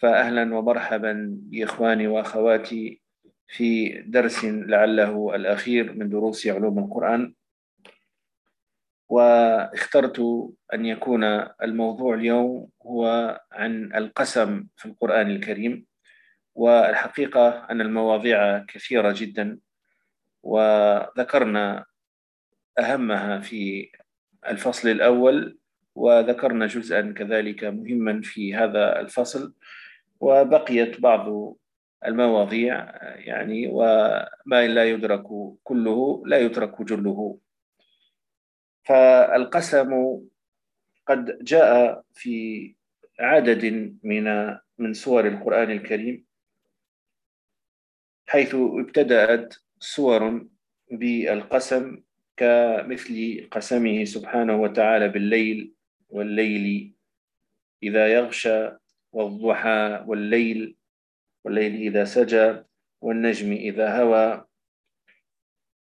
فأهلا ومرحبا بإخواني وأخواتي في درس لعله الأخير من دروس علوم القرآن. واخترت أن يكون الموضوع اليوم هو عن القسم في القرآن الكريم والحقيقة أن المواضيع كثيرة جدا وذكرنا أهمها في الفصل الأول وذكرنا جزءا كذلك مهما في هذا الفصل. وبقيت بعض المواضيع يعني وما لا يدرك كله لا يترك جله. فالقسم قد جاء في عدد من من سور القرآن الكريم حيث ابتدأت سور بالقسم كمثل قسمه سبحانه وتعالى بالليل والليل إذا يغشى والضحى والليل والليل إذا سجى والنجم إذا هوى.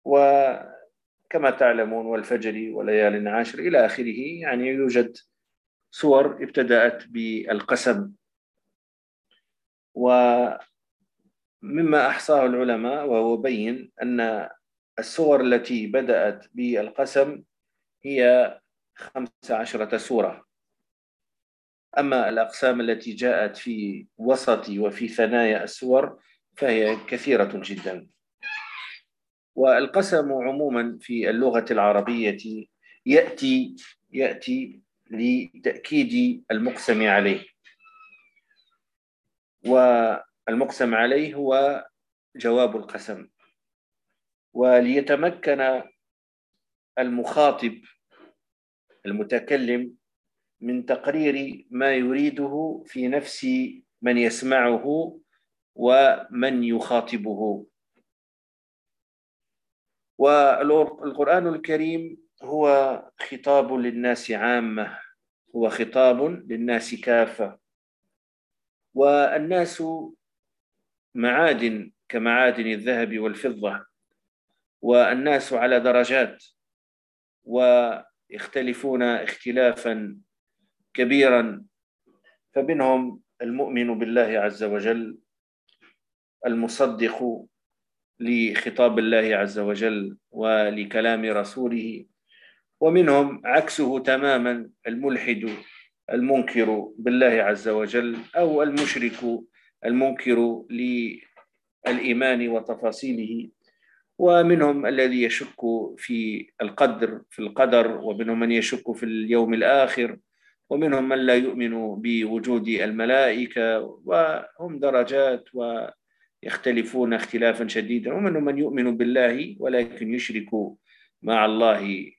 وكما تعلمون والفجر وليال عاشر إلى آخره يعني يوجد صور ابتدأت بالقسم. ومما أحصاه العلماء وهو بين أن السور التي بدأت بالقسم هي خمس عشرة سورة. أما الأقسام التي جاءت في وسط وفي ثنايا السور فهي كثيرة جدا. والقسم عموما في اللغة العربية يأتي يأتي لتأكيد المقسم عليه. والمقسم عليه هو جواب القسم. وليتمكن المخاطب المتكلم من تقرير ما يريده في نفس من يسمعه ومن يخاطبه. والقرآن الكريم هو خطاب للناس عامة هو خطاب للناس كافة. والناس معادن كمعادن الذهب والفضة. والناس على درجات. ويختلفون اختلافا كبيرا فمنهم المؤمن بالله عز وجل المصدق لخطاب الله عز وجل ولكلام رسوله ومنهم عكسه تماما الملحد المنكر بالله عز وجل أو المشرك المنكر للإيمان وتفاصيله ومنهم الذي يشك في القدر في القدر ومنهم من يشك في اليوم الآخر ومنهم من لا يؤمن بوجود الملائكة وهم درجات ويختلفون اختلافا شديدا. ومنهم من يؤمن بالله ولكن يشرك مع الله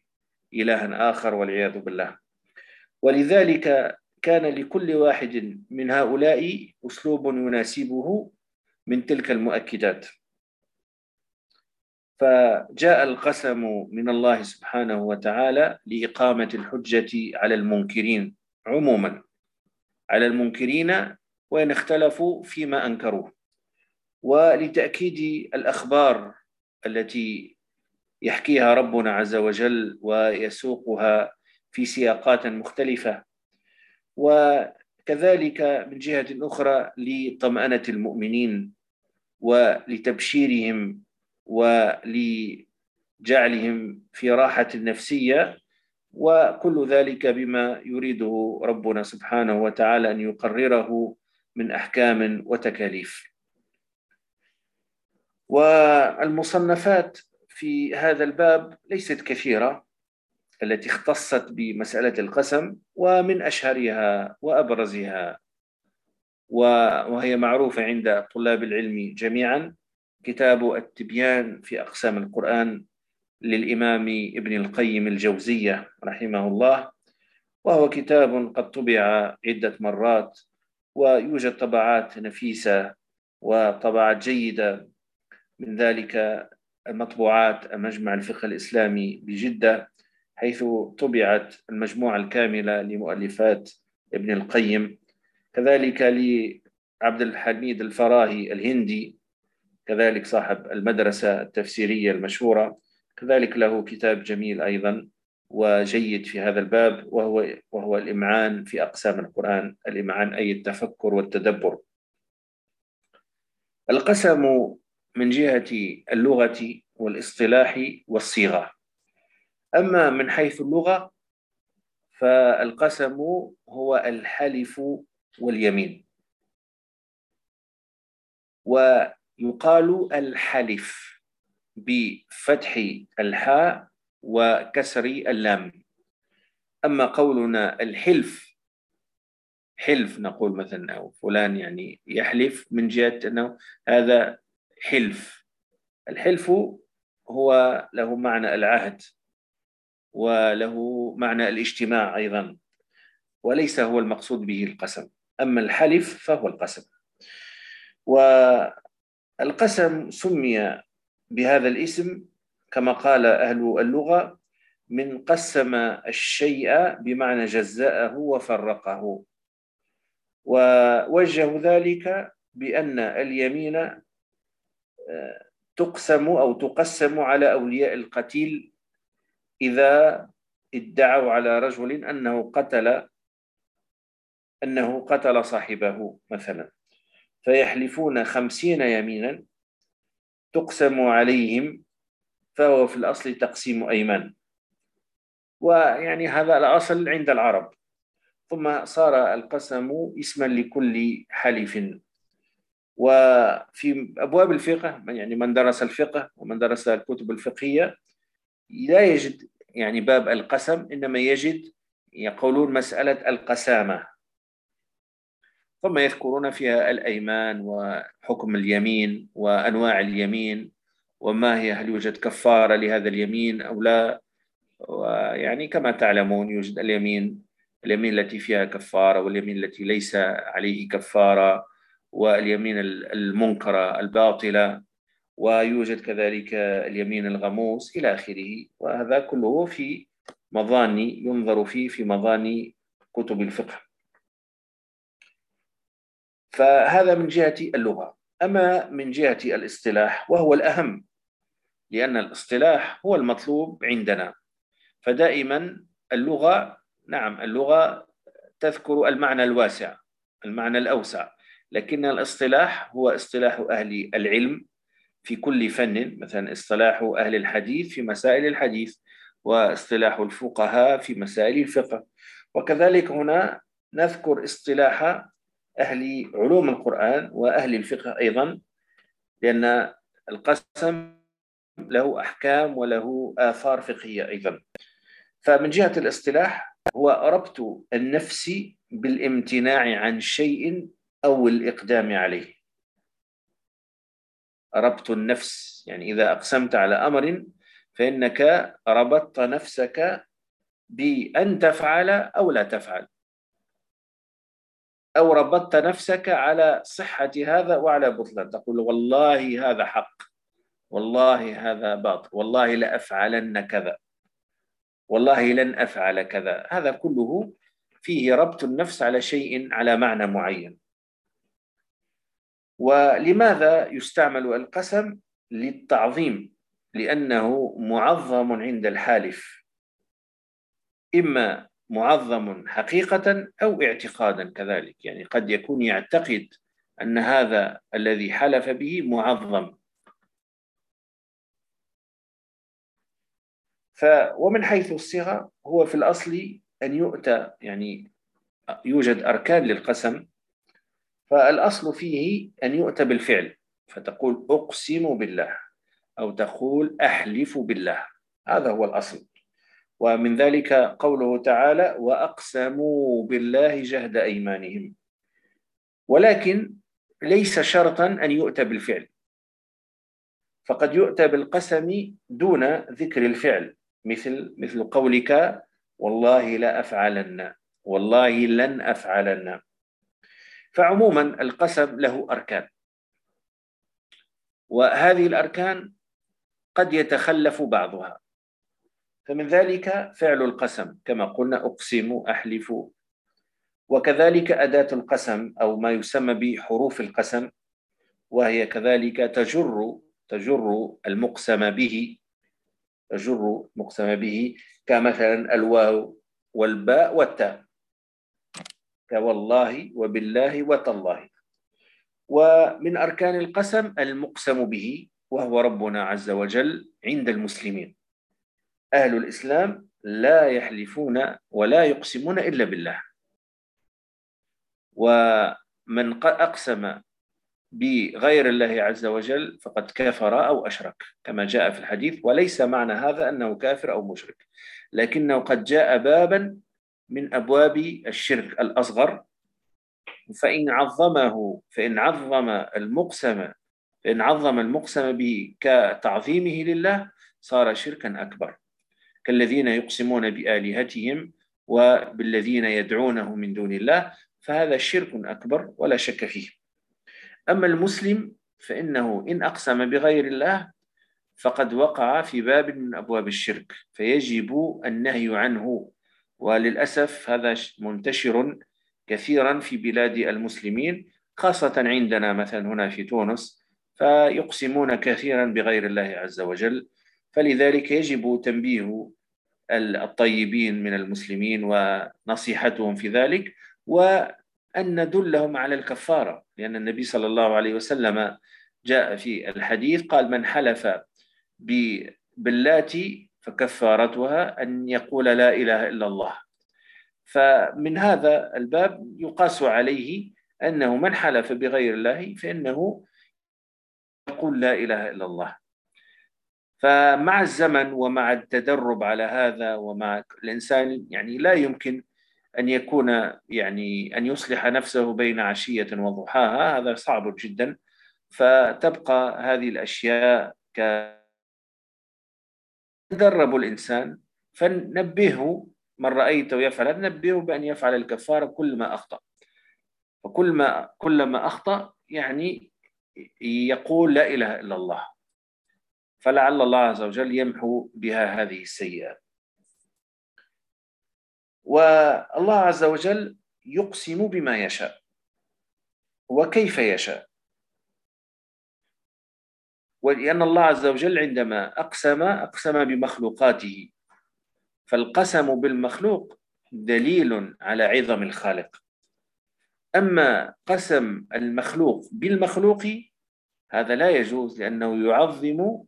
إلها آخر والعياذ بالله. ولذلك كان لكل واحد من هؤلاء أسلوب يناسبه من تلك المؤكدات. فجاء القسم من الله سبحانه وتعالى لإقامة الحجة على المنكرين عموما. على المنكرين وإن اختلفوا فيما أنكروه. ولتأكيد الأخبار التي يحكيها ربنا عز وجل ويسوقها في سياقات مختلفة. وكذلك من جهة أخرى لطمأنة المؤمنين ولتبشيرهم ولجعلهم في راحة نفسية وكل ذلك بما يريده ربنا سبحانه وتعالى أن يقرره من أحكام وتكاليف. والمصنفات في هذا الباب ليست كثيرة التي اختصت بمسألة القسم ومن أشهرها وأبرزها وهي معروفة عند طلاب العلم جميعا. كتاب التبيان في أقسام القرآن للإمام ابن القيم الجوزية رحمه الله وهو كتاب قد طبع عدة مرات ويوجد طبعات نفيسة وطبعات جيدة من ذلك المطبوعات مجمع الفقه الإسلامي بجدة حيث طبعت المجموعة الكاملة لمؤلفات ابن القيم كذلك لعبد الحميد الفراهي الهندي كذلك صاحب المدرسة التفسيرية المشهورة. كذلك له كتاب جميل أيضا وجيد في هذا الباب وهو وهو الإمعان في أقسام القرآن الإمعان أي التفكر والتدبر. القسم من جهة اللغة والاصطلاح والصيغة. أما من حيث اللغة فالقسم هو الحلف واليمين. يقال الحلف بفتح الحاء وكسر اللام. أما قولنا الحلف حلف نقول مثلا أو فلان يعني يحلف من جهة أنه هذا حلف. الحلف هو له معنى العهد وله معنى الاجتماع أيضا وليس هو المقصود به القسم. أما الحلف فهو القسم. و القسم سمي بهذا الاسم كما قال أهل اللغة من قسم الشيء بمعنى جزاءه وفرقه. ووجه ذلك بأن اليمين آه، تقسم أو تقسم على أولياء القتيل إذا ادعوا على رجل أنه قتل أنه قتل صاحبه مثلا. فيحلفون خمسين يمينا تقسم عليهم فهو في الأصل تقسيم أيمان ويعني هذا الأصل عند العرب. ثم صار القسم اسما لكل حلف وفي أبواب الفقه يعني من درس الفقه ومن درس الكتب الفقهية لا يجد يعني باب القسم إنما يجد يقولون مسألة القسامة. ثم يذكرون فيها الأيمان وحكم اليمين وأنواع اليمين وما هي هل يوجد كفارة لهذا اليمين أو لا. ويعني كما تعلمون يوجد اليمين اليمين التي فيها كفارة واليمين التي ليس عليه كفارة واليمين المنكرة الباطلة ويوجد كذلك اليمين الغموس إلى آخره. وهذا كله في مظاني ينظر فيه في مظاني كتب الفقه. فهذا من جهة اللغة. أما من جهة الاصطلاح وهو الأهم لأن الاصطلاح هو المطلوب عندنا. فدائما اللغة نعم اللغة تذكر المعنى الواسع المعنى الأوسع. لكن الاصطلاح هو اصطلاح أهل العلم في كل فن مثلا اصطلاح أهل الحديث في مسائل الحديث واصطلاح الفقهاء في مسائل الفقه. وكذلك هنا نذكر اصطلاح أهل علوم القرآن وأهل الفقه أيضا لأن القسم له أحكام وله آثار فقهية أيضا. فمن جهة الاصطلاح هو ربط النفس بالامتناع عن شيء أو الإقدام عليه. ربط النفس يعني إذا أقسمت على أمر فإنك ربطت نفسك بأن تفعل أو لا تفعل. أو ربطت نفسك على صحة هذا وعلى بطلان. تقول والله هذا حق. والله هذا باطل. والله لأفعلن كذا. والله لن أفعل كذا. هذا كله فيه ربط النفس على شيء على معنى معين. ولماذا يستعمل القسم للتعظيم؟ لأنه معظم عند الحالف. إما معظم حقيقة أو اعتقادا كذلك. يعني قد يكون يعتقد أن هذا الذي حلف به معظم. ف ومن حيث الصيغة هو في الأصل أن يؤتى يعني يوجد أركان للقسم. فالأصل فيه أن يؤتى بالفعل. فتقول أقسم بالله أو تقول أحلف بالله. هذا هو الأصل. ومن ذلك قوله تعالى وأقسموا بالله جهد أيمانهم. ولكن ليس شرطا أن يؤتى بالفعل. فقد يؤتى بالقسم دون ذكر الفعل مثل مثل قولك والله لا أفعلن والله لن أفعلن. فعموما القسم له أركان. وهذه الأركان قد يتخلف بعضها. فمن ذلك فعل القسم كما قلنا أقسم أحلف. وكذلك أداة القسم أو ما يسمى بحروف القسم وهي كذلك تجر تجر المقسم به تجر المقسم به كمثلا الواو والباء والتاء. كوالله وبالله وتالله. ومن أركان القسم المقسم به وهو ربنا عز وجل عند المسلمين. أهل الإسلام لا يحلفون ولا يقسمون إلا بالله. ومن أقسم بغير الله عز وجل فقد كافر أو أشرك كما جاء في الحديث وليس معنى هذا أنه كافر أو مشرك لكنه قد جاء بابا من أبواب الشرك الأصغر. فإن عظمه فإن عظم المقسم فإن عظم المقسم به كتعظيمه لله صار شركا أكبر. كالذين يقسمون بآلهتهم وبالذين يدعونه من دون الله فهذا شرك أكبر ولا شك فيه. أما المسلم فإنه إن أقسم بغير الله فقد وقع في باب من أبواب الشرك فيجب النهي عنه. وللأسف هذا منتشر كثيرا في بلاد المسلمين خاصة عندنا مثلا هنا في تونس فيقسمون كثيرا بغير الله عز وجل. فلذلك يجب تنبيه الطيبين من المسلمين ونصيحتهم في ذلك وأن ندلهم على الكفارة. لأن النبي صلى الله عليه وسلم جاء في الحديث قال من حلف باللاتي فكفارتها أن يقول لا إله إلا الله. فمن هذا الباب يقاس عليه أنه من حلف بغير الله فإنه يقول لا إله إلا الله. فمع الزمن ومع التدرب على هذا ومع الانسان يعني لا يمكن أن يكون يعني أن يصلح نفسه بين عشية وضحاها هذا صعب جدا. فتبقى هذه الأشياء ك تدرب الإنسان فنبهه من رايته يفعل نبهه بأن يفعل الكفاره كل ما أخطأ. وكل ما كلما أخطأ يعني يقول لا إله إلا الله. فلعل الله عز وجل يمحو بها هذه السيئات والله عز وجل يقسم بما يشاء وكيف يشاء. ولأن الله عز وجل عندما أقسم أقسم بمخلوقاته. فالقسم بالمخلوق دليل على عظم الخالق. أما قسم المخلوق بالمخلوق هذا لا يجوز لأنه يعظم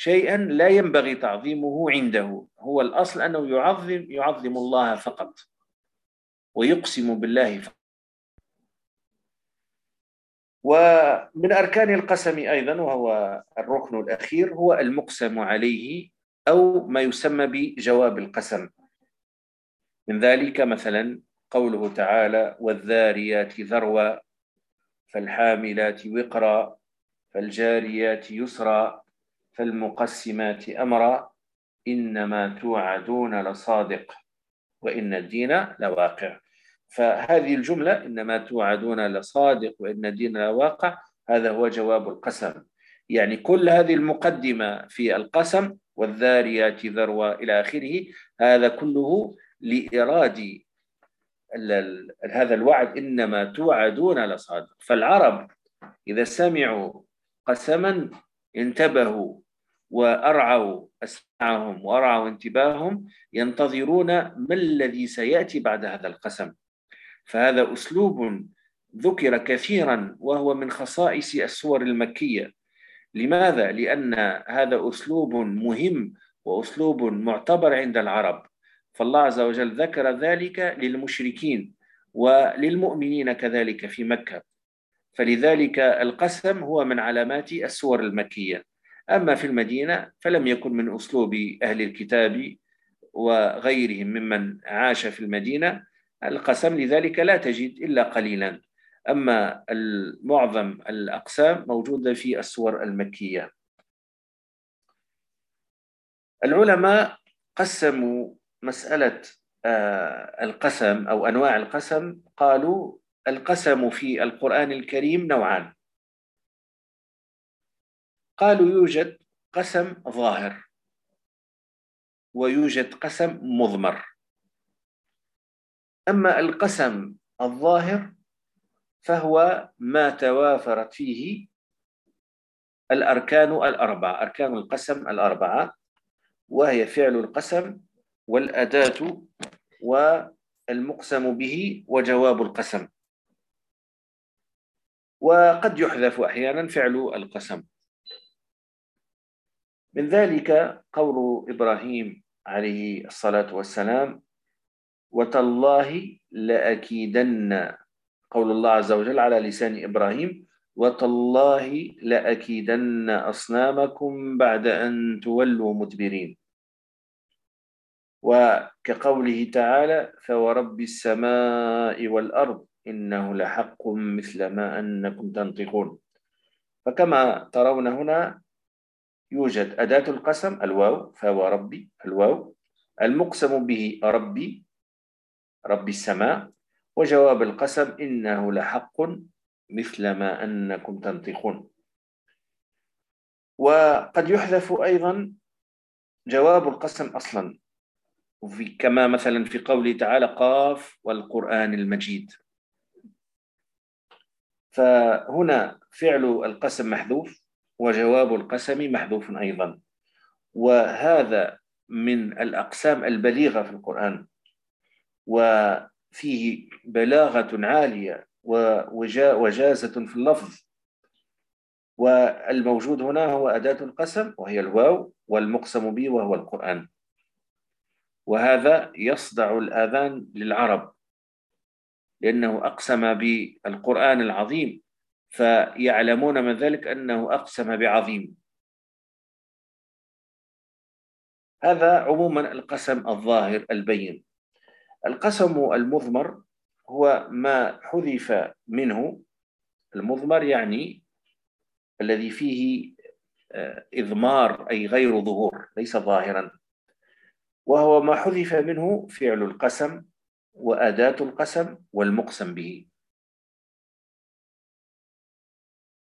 شيئا لا ينبغي تعظيمه عنده. هو الأصل أنه يعظم يعظم الله فقط. ويقسم بالله فقط. ومن أركان القسم أيضا وهو الركن الأخير هو المقسم عليه أو ما يسمى بجواب القسم. من ذلك مثلا قوله تعالى والذاريات ذروة فالحاملات وقرا فالجاريات يسرا فالمقسمات أمرا إنما توعدون لصادق وإن الدين لواقع. فهذه الجملة إنما توعدون لصادق وإن الدين لواقع هذا هو جواب القسم. يعني كل هذه المقدمة في القسم والذاريات ذروة إلى آخره هذا كله لإرادة هذا الوعد إنما توعدون لصادق. فالعرب إذا سمعوا قسما انتبهوا وأرعوا أسماعهم وأرعوا انتباههم ينتظرون ما الذي سيأتي بعد هذا القسم. فهذا أسلوب ذكر كثيرا وهو من خصائص السور المكية. لماذا؟ لأن هذا أسلوب مهم وأسلوب معتبر عند العرب. فالله عز وجل ذكر ذلك للمشركين وللمؤمنين كذلك في مكة. فلذلك القسم هو من علامات السور المكية. أما في المدينة فلم يكن من أسلوب أهل الكتاب وغيرهم ممن عاش في المدينة. القسم لذلك لا تجد إلا قليلا. أما معظم الأقسام موجودة في السور المكية. العلماء قسموا مسألة آه، القسم أو أنواع القسم. قالوا القسم في القرآن الكريم نوعان. قالوا يوجد قسم ظاهر ويوجد قسم مضمر. أما القسم الظاهر فهو ما توافرت فيه الأركان الأربعة أركان القسم الأربعة وهي فعل القسم والأداة والمقسم به وجواب القسم. وقد يحذف أحيانا فعل القسم. من ذلك قول إبراهيم عليه الصلاة والسلام وتالله لأكيدن قول الله عز وجل على لسان إبراهيم وتالله لأكيدن أصنامكم بعد أن تولوا مدبرين. وكقوله تعالى فورب السماء والأرض إنه لحق مثل ما أنكم تنطقون. فكما ترون هنا يوجد أداة القسم الواو فهو ربي الواو. المقسم به ربي ربي السماء. وجواب القسم إنه لحق مثل ما أنكم تنطقون. وقد يحذف أيضا جواب القسم أصلا. كما مثلا في قوله تعالى قاف والقرآن المجيد. فهنا فعل القسم محذوف وجواب القسم محذوف أيضا. وهذا من الأقسام البليغة في القرآن. وفيه بلاغة عالية وجازة في اللفظ. والموجود هنا هو أداة القسم وهي الواو والمقسم به وهو القرآن. وهذا يصدع الآذان للعرب. لأنه أقسم بالقرآن العظيم فيعلمون من ذلك أنه أقسم بعظيم. هذا عموما القسم الظاهر البين. القسم المضمر هو ما حذف منه. المضمر يعني الذي فيه آه، إضمار أي غير ظهور ليس ظاهرا. وهو ما حذف منه فعل القسم. وأداة القسم والمقسم به.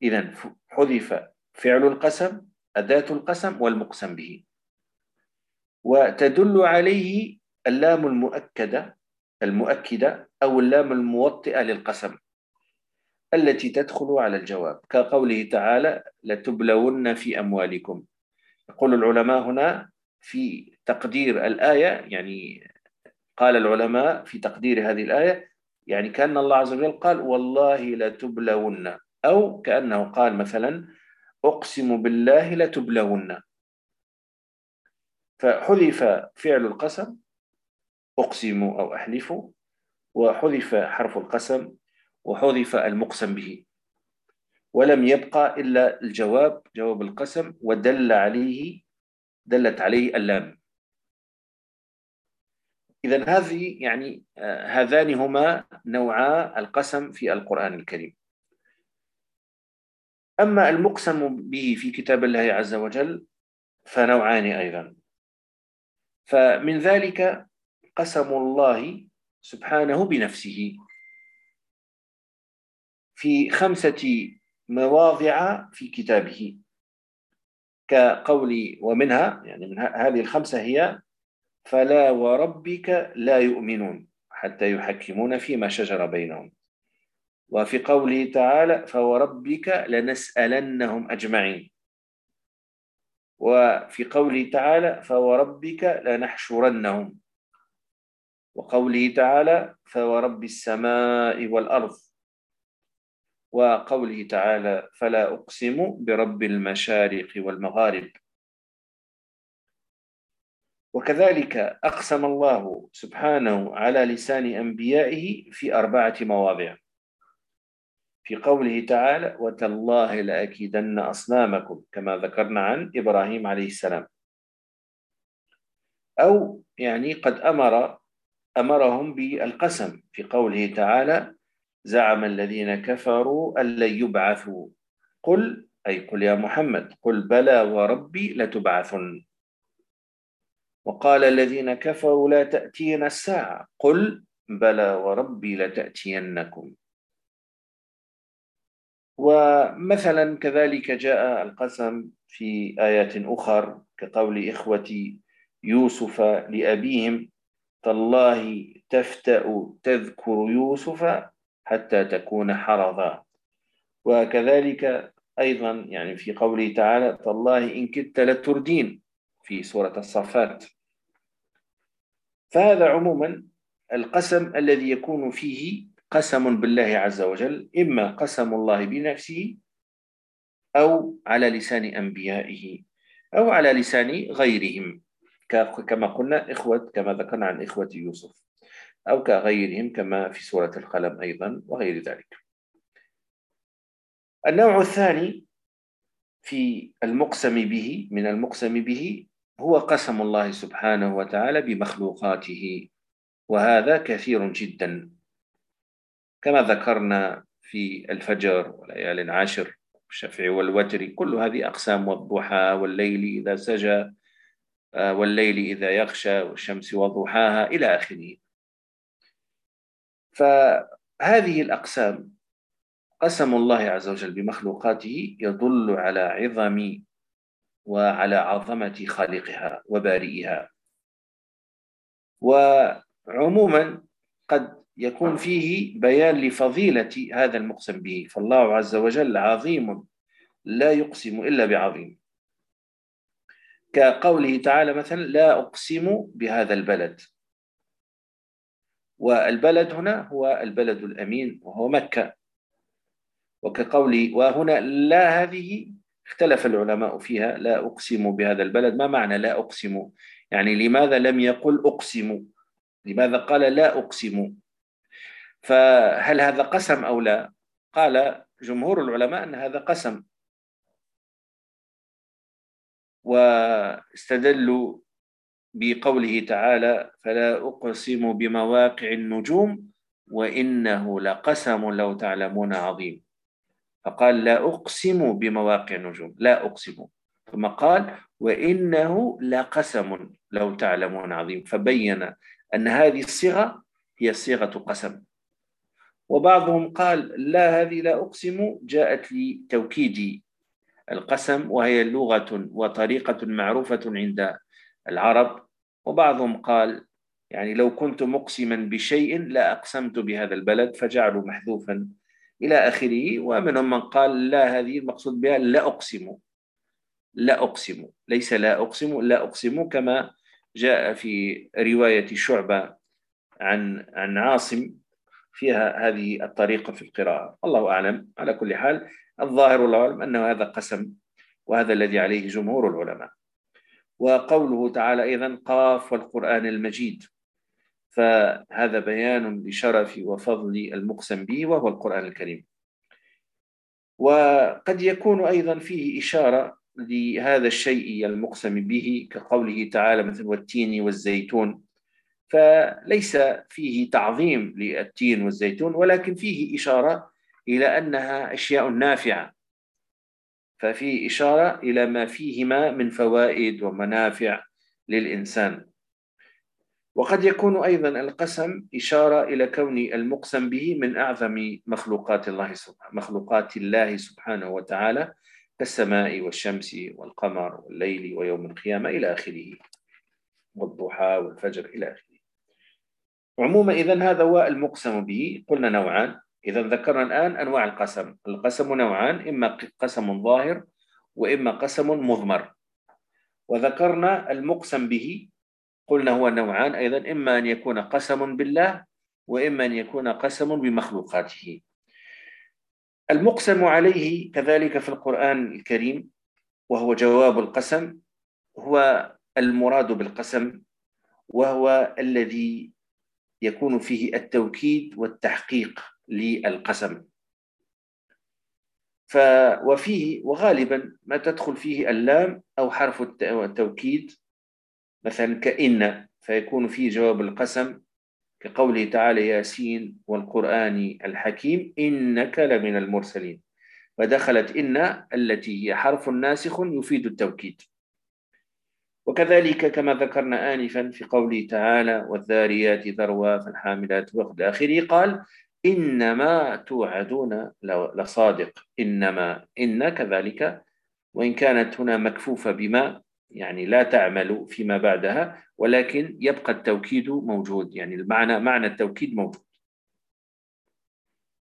إذا حذف فعل القسم أداة القسم والمقسم به. وتدل عليه اللام المؤكدة المؤكدة أو اللام الموطئة للقسم التي تدخل على الجواب. كقوله تعالى لتبلون في أموالكم. يقول العلماء هنا في تقدير الآية يعني قال العلماء في تقدير هذه الآية يعني كأن الله عز وجل قال والله لتبلون أو كأنه قال مثلا أقسم بالله لتبلون. فحذف فعل القسم أقسم أو أحلف وحذف حرف القسم وحذف المقسم به. ولم يبقى إلا الجواب جواب القسم ودل عليه دلت عليه اللام. إذا هذه يعني آه، هذان هما نوعا القسم في القرآن الكريم. أما المقسم به في كتاب الله عز وجل فنوعان أيضا. فمن ذلك قسم الله سبحانه بنفسه في خمسة مواضع في كتابه. كقول ومنها يعني من هذه الخمسة هي فلا وربك لا يؤمنون حتى يحكمون فيما شجر بينهم. وفي قوله تعالى فوربك لنسألنهم أجمعين. وفي قوله تعالى فوربك لنحشرنهم. وقوله تعالى فورب السماء والأرض. وقوله تعالى فلا أقسم برب المشارق والمغارب. وكذلك أقسم الله سبحانه على لسان أنبيائه في أربعة مواضع. في قوله تعالى وتالله لأكيدن أصنامكم كما ذكرنا عن إبراهيم عليه السلام. أو يعني قد أمر أمرهم بالقسم. في قوله تعالى زعم الذين كفروا أن لن يبعثوا قل أي قل يا محمد قل بلى وربي لتبعثن وقال الذين كفروا لا تأتين الساعة. قل بلى وربي لتأتينكم. ومثلا كذلك جاء القسم في آيات أخر كقول إخوة يوسف لأبيهم تالله تفتأ تذكر يوسف حتى تكون حرضا. وكذلك أيضا يعني في قوله تعالى تالله إن كدت لتردين. في سورة الصفات. فهذا عموما القسم الذي يكون فيه قسم بالله عز وجل إما قسم الله بنفسه أو على لسان أنبيائه أو على لسان غيرهم كما قلنا إخوة كما ذكرنا عن إخوة يوسف أو كغيرهم كما في سورة القلم أيضا وغير ذلك. النوع الثاني في المقسم به من المقسم به هو قسم الله سبحانه وتعالى بمخلوقاته وهذا كثير جدا. كما ذكرنا في الفجر والليالي العاشر الشفع والوتر كل هذه أقسام والضحى والليل إذا سجى آه، والليل إذا يغشى والشمس وضحاها إلى آخره. فهذه الأقسام قسم الله عز وجل بمخلوقاته يدل على عظم وعلى عظمة خالقها وبارئها. وعموما قد يكون فيه بيان لفضيلة هذا المقسم به. فالله عز وجل عظيم لا يقسم إلا بعظيم. كقوله تعالى مثلا لا أقسم بهذا البلد. والبلد هنا هو البلد الأمين وهو مكة. وكقوله وهنا لا هذه اختلف العلماء فيها لا أقسم بهذا البلد. ما معنى لا أقسم؟ يعني لماذا لم يقل أقسم؟ لماذا قال لا أقسم؟ فهل هذا قسم أو لا؟ قال جمهور العلماء أن هذا قسم. واستدلوا بقوله تعالى فلا أقسم بمواقع النجوم وإنه لقسم لو تعلمون عظيم. فقال لا أقسم بمواقع النجوم. لا أقسم. ثم قال وإنه لقسم لو تعلمون عظيم. فبين أن هذه الصيغة هي صيغة قسم. وبعضهم قال لا هذه لا أقسم. جاءت لتوكيد القسم وهي لغة وطريقة معروفة عند العرب. وبعضهم قال يعني لو كنت مقسما بشيء لا أقسمت بهذا البلد فجعلوا محذوفا إلى آخره ومنهم من قال لا هذه المقصود بها لا أقسم لا أقسم ليس لا أقسم لا أقسم كما جاء في رواية شعبة عن عن عاصم فيها هذه الطريقة في القراءة. الله أعلم على كل حال الظاهر والله أعلم أنه هذا قسم وهذا الذي عليه جمهور العلماء. وقوله تعالى أيضا قاف والقرآن المجيد. فهذا بيان لشرف وفضل المقسم به وهو القرآن الكريم. وقد يكون أيضا فيه إشارة لهذا الشيء المقسم به كقوله تعالى مثل والتين والزيتون. فليس فيه تعظيم للتين والزيتون ولكن فيه إشارة إلى أنها أشياء نافعة. ففي إشارة إلى ما فيهما من فوائد ومنافع للإنسان. وقد يكون أيضا القسم إشارة إلى كون المقسم به من أعظم مخلوقات الله سبحانه, مخلوقات الله سبحانه وتعالى كالسماء والشمس والقمر والليل ويوم القيامة إلى آخره والضحى والفجر إلى آخره. عموما إذا هذا هو المقسم به قلنا نوعان. إذا ذكرنا الآن أنواع القسم. القسم نوعان إما قسم ظاهر وإما قسم مضمر. وذكرنا المقسم به قلنا هو نوعان أيضا إما أن يكون قسم بالله وإما أن يكون قسم بمخلوقاته. المقسم عليه كذلك في القرآن الكريم وهو جواب القسم هو المراد بالقسم وهو الذي يكون فيه التوكيد والتحقيق للقسم. ف وفيه وغالبا ما تدخل فيه اللام أو حرف التوكيد مثلا كإن فيكون في جواب القسم كقوله تعالى ياسين والقرآن الحكيم إنك لمن المرسلين. ودخلت إن التي هي حرف ناسخ يفيد التوكيد. وكذلك كما ذكرنا آنفا في قوله تعالى والذاريات ذروا فالحاملات وقد آخره قال إنما توعدون لصادق. إنما إن كذلك وإن كانت هنا مكفوفة بما يعني لا تعمل فيما بعدها ولكن يبقى التوكيد موجود. يعني المعنى معنى التوكيد موجود.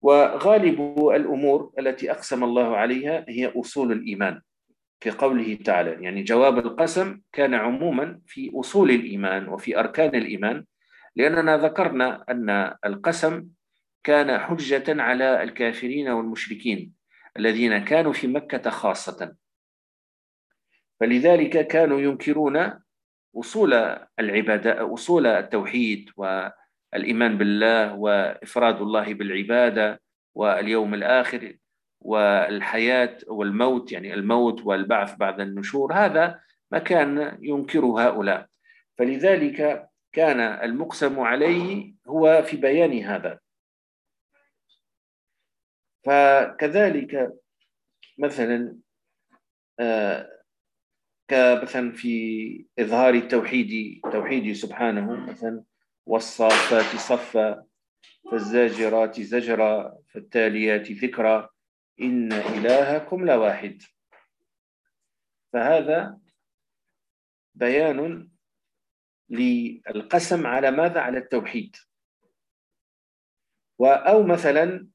وغالب الأمور التي أقسم الله عليها هي أصول الإيمان في قوله تعالى. يعني جواب القسم كان عموما في أصول الإيمان وفي أركان الإيمان لأننا ذكرنا أن القسم كان حجة على الكافرين والمشركين الذين كانوا في مكة خاصة. فلذلك كانوا ينكرون أصول العباده أصول التوحيد والإيمان بالله وإفراد الله بالعبادة واليوم الآخر والحياة والموت يعني الموت والبعث بعد النشور. هذا ما كان ينكر هؤلاء. فلذلك كان المقسم عليه هو في بيان هذا. فكذلك مثلا آه كمثلا في إظهار توحيد توحيده سبحانه مثلا والصافات صفا فالزاجرات زجرا فالتاليات ذكرا إن إلهكم لواحد۔ فهذا بيان للقسم على ماذا؟ على التوحيد أو مثلا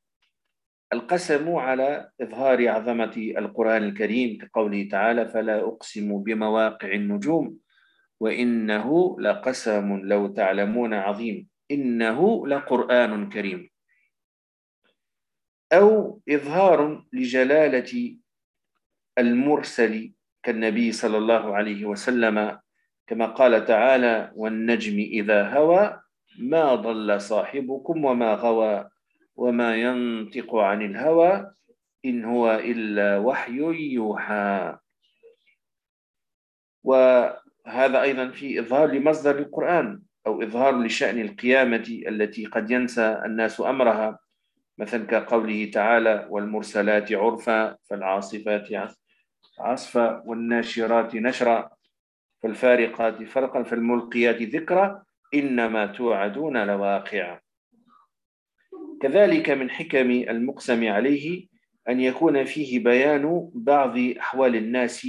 القسم على إظهار عظمة القرآن الكريم كقوله تعالى فلا أقسم بمواقع النجوم وإنه لقسم لو تعلمون عظيم. إنه لقرآن كريم. أو إظهار لجلالة المرسل كالنبي صلى الله عليه وسلم كما قال تعالى والنجم إذا هوى ما ضل صاحبكم وما غوى. وما ينطق عن الهوى إن هو إلا وحي يوحى. وهذا أيضا في إظهار لمصدر القرآن أو إظهار لشأن القيامة التي قد ينسى الناس أمرها مثلا كقوله تعالى والمرسلات عرفا فالعاصفات عصفا والناشرات نشرا فالفارقات فرقا فالملقيات ذكرا إنما توعدون لواقع كذلك من حكم المقسم عليه أن يكون فيه بيان بعض أحوال الناس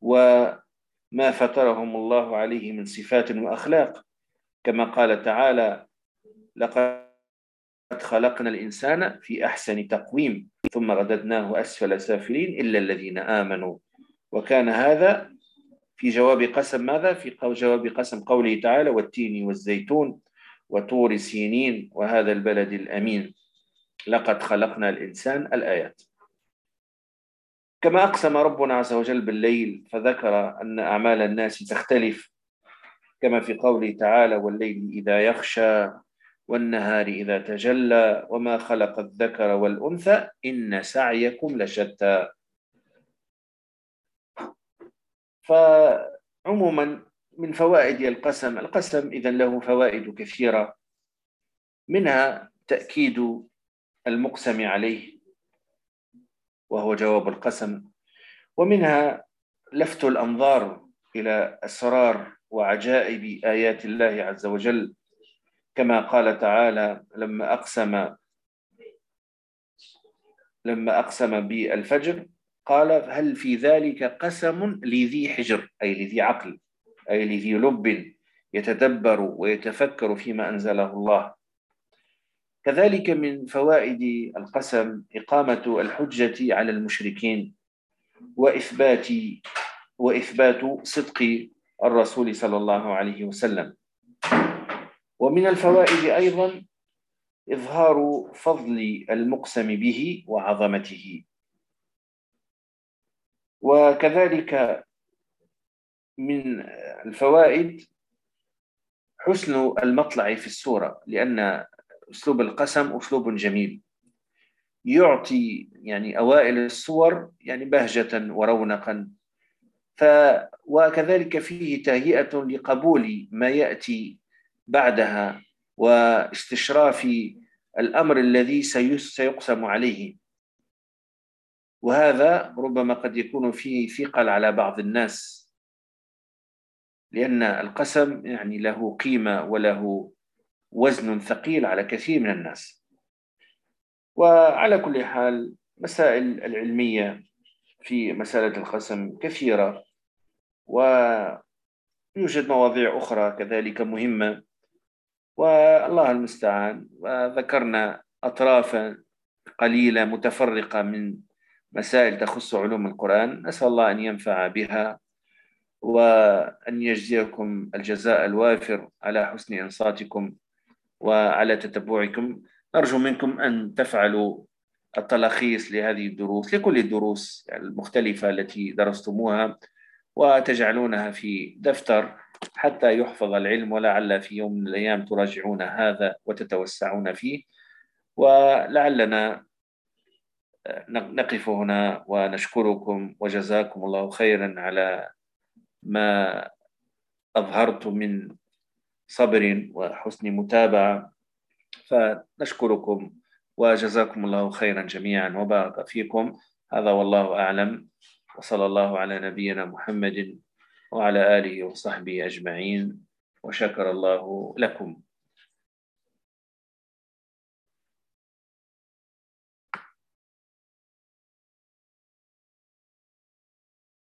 وما فترهم الله عليه من صفات وأخلاق كما قال تعالى لقد خلقنا الإنسان في أحسن تقويم ثم رددناه أسفل سافلين إلا الذين آمنوا وكان هذا في جواب قسم ماذا؟ في جواب قسم قوله تعالى والتين والزيتون وطور سينين وهذا البلد الأمين. لقد خلقنا الإنسان الآيات. كما أقسم ربنا عز وجل بالليل فذكر أن أعمال الناس تختلف. كما في قوله تعالى والليل إذا يخشى والنهار إذا تجلى وما خلق الذكر والأنثى إن سعيكم لشتى. فعموما من فوائد القسم. القسم إذا له فوائد كثيرة. منها تأكيد المقسم عليه وهو جواب القسم. ومنها لفت الأنظار إلى أسرار وعجائب آيات الله عز وجل. كما قال تعالى لما أقسم لما أقسم بالفجر قال هل في ذلك قسم لذي حجر؟ أي لذي عقل. أي لذي لب يتدبر ويتفكر فيما أنزله الله. كذلك من فوائد القسم إقامة الحجة على المشركين وإثبات وإثبات صدق الرسول صلى الله عليه وسلم. ومن الفوائد أيضا إظهار فضل المقسم به وعظمته. وكذلك من الفوائد حسن المطلع في السورة لأن أسلوب القسم أسلوب جميل. يعطي يعني أوائل الصور يعني بهجة ورونقا. ف وكذلك فيه تهيئة لقبول ما يأتي بعدها واستشراف الأمر الذي سيقسم عليه. وهذا ربما قد يكون فيه ثقل على بعض الناس. لأن القسم يعني له قيمة وله وزن ثقيل على كثير من الناس. وعلى كل حال مسائل العلمية في مسألة القسم كثيرة ويوجد مواضيع أخرى كذلك مهمة. والله المستعان وذكرنا أطرافا قليلة متفرقة من مسائل تخص علوم القرآن. نسأل الله أن ينفع بها. وأن يجزيكم الجزاء الوافر على حسن إنصاتكم وعلى تتبعكم. نرجو منكم أن تفعلوا التلخيص لهذه الدروس لكل الدروس المختلفة التي درستموها وتجعلونها في دفتر حتى يحفظ العلم ولعل في يوم من الأيام تراجعون هذا وتتوسعون فيه. ولعلنا نقف هنا ونشكركم وجزاكم الله خيرا على ما أظهرت من صبر وحسن متابعة. فنشكركم وجزاكم الله خيرا جميعا وبارك فيكم. هذا والله أعلم. وصلى الله على نبينا محمد وعلى آله وصحبه أجمعين. وشكر الله لكم.